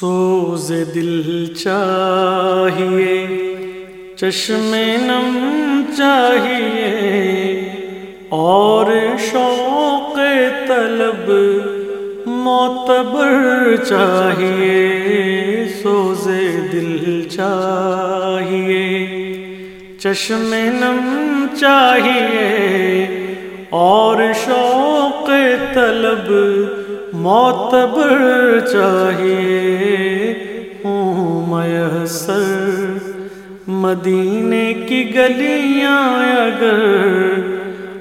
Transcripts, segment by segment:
سوز دل چاہیے چشم نم چاہیے، اور شوق طلب معتبر چاہیے، سوز دل چاہیے چشم نم چاہیے، اور شوق طلب معتبر چاہیے ہوں میسر مدینے کی گلیاں اگر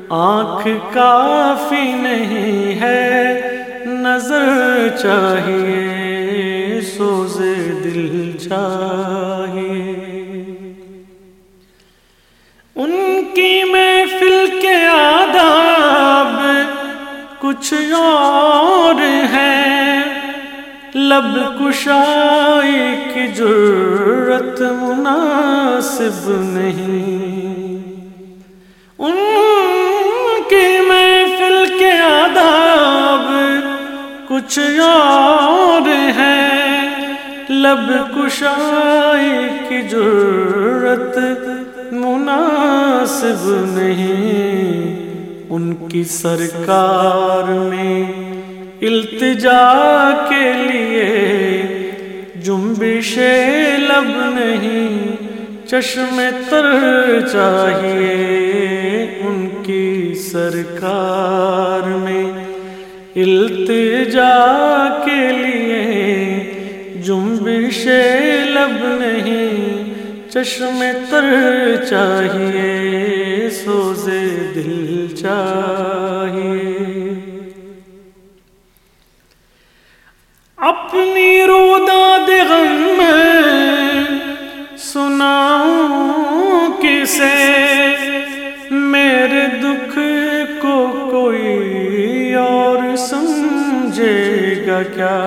آنکھ کافی نہیں ہے، نظر چاہیے، سوز دل چاہیے۔ ان کی محفل کے آداب کچھ اور لب کشائی کی ضرورت مناسب نہیں۔ ان کی محفل کے آداب کچھ اور ہے لب کشائی کی ضرورت مناسب نہیں۔ ان کی سرکار میں التجا کے لیے جنبش لب نہیں، چشم تر چاہیے ان کی سرکار میں۔ التجا کے لیے جنبش لب نہیں، چشم تر چاہیے، سوزے دل چاہیے۔ سمجھے گا کیا؟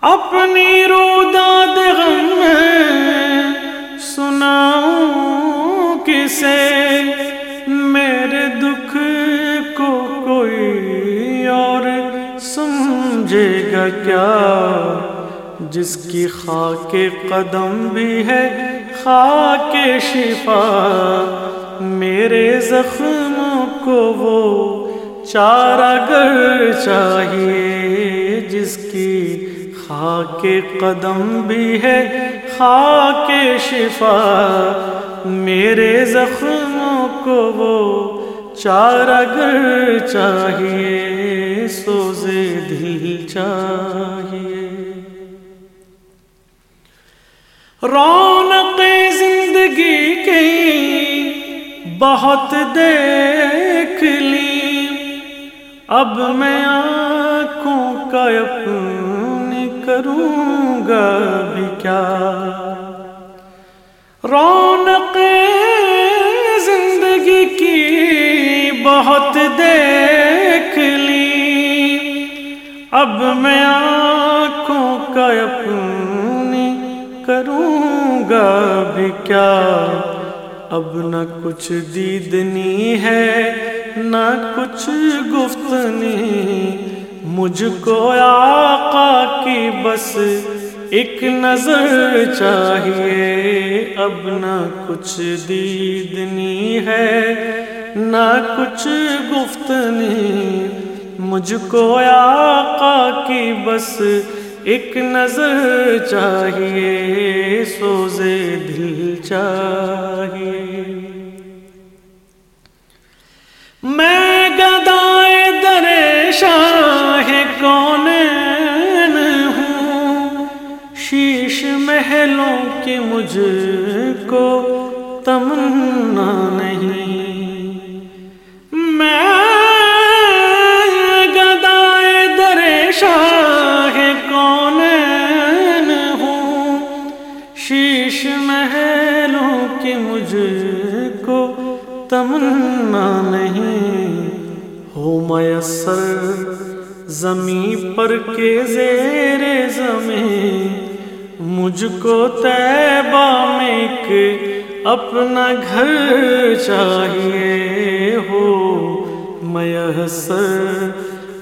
اپنی روداد غم میں سناؤں کسے؟ میرے دکھ کو کوئی اور سمجھے گا کیا؟ جس کی خاک قدم بھی ہے، خاک شفا، میرے زخموں کو وہ چارہ گر چاہیے، جس کی خاک قدم بھی ہے، خاک شفا۔ میرے زخموں کو وہ چارہ گر چاہیے، سوزے دل چاہیے۔ رونق زندگی کی بہت دیکھ لی۔ اب میں آنکھوں کا اپنی کروں گا بھی کیا؟ رونق زندگی کی بہت دیکھ لی۔ اب میں آنکھوں کا اپنی کروں گا بھی کیا؟ اب نہ کچھ دیدنی ہے نہ کچھ گفتنی مجھ کو آقا کی بس ایک نظر چاہیے۔ اب نہ کچھ دیدنی ہے، نہ کچھ گفتنی۔ مجھ کو آقا کی بس ایک نظر چاہیے، سوزے دل چاہیے۔ شاہ کون ہوں؟ شیش محلوں کی مجھ کو تمنا نہیں۔ میں گدائے در شاہ کون ہوں؟ شیش محلوں کی مجھ کو تمنا نہیں۔ ہو میسر زمیں پر کے زیر زمین، مجھ کو تیبہ میں ایک اپنا گھر چاہیے ہو۔ میسر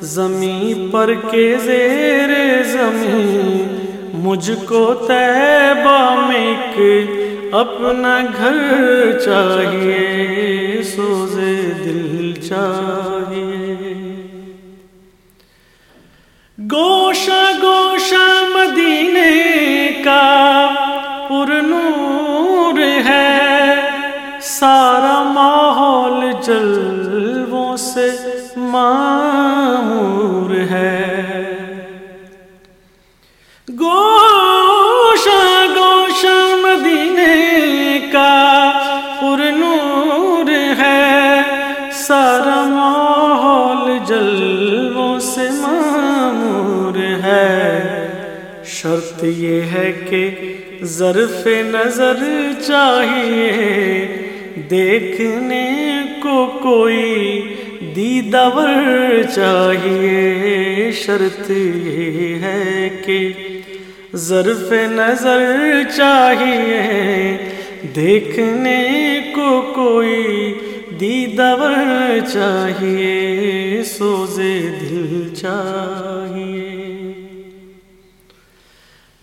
زمیں پر کے زیر زمین نہیں مجھ کو تیبہ میں ایک اپنا گھر چاہیے۔ سوزے دل چاہیے۔ گوشہ گوشہ مدینے کا پر نور ہے۔ سارا ماحول جلووں سے معمور یہ ہے کہ ظرف نظر چاہیے، دیکھنے کو کوئی دیدور چاہیے۔ شرط یہ ہے کہ ظرف نظر چاہیے، دیکھنے کو کوئی دیدور چاہیے۔ سوزے دل چاہیے۔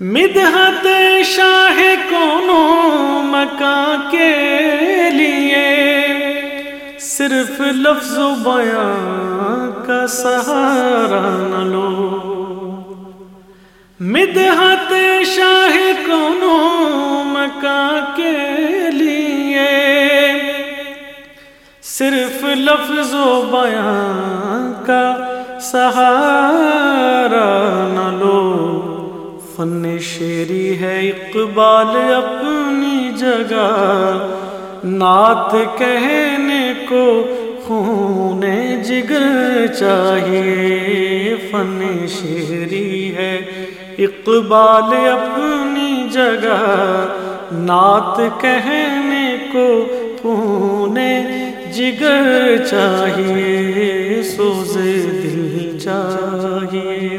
مدحت شاہ کونوں مکان کے لیے۔ صرف لفظ و بیان کا سہارا نہ لو۔ مدحت شاہ کونوں مکان کے لیے۔ صرف لفظ و بیان کا سہارا نہ لو۔ فن شیری ہے اقبال اپنی جگہ۔ نعت کہنے کو خون جگر چاہیے۔ فن شیری ہے اقبال اپنی جگہ۔ نعت کہنے کو خون جگر چاہیے۔ سوزے دل چاہیے۔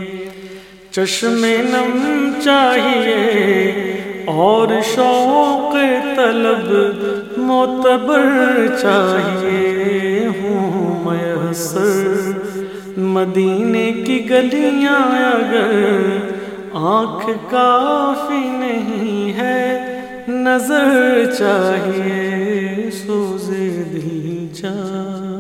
چشم نم چاہیے اور شوق طلب معتبر چاہیے ہوں میسر مدینے کی گلیاں اگر آنکھ کافی نہیں ہے نظر چاہیے سوزے دل چاہیے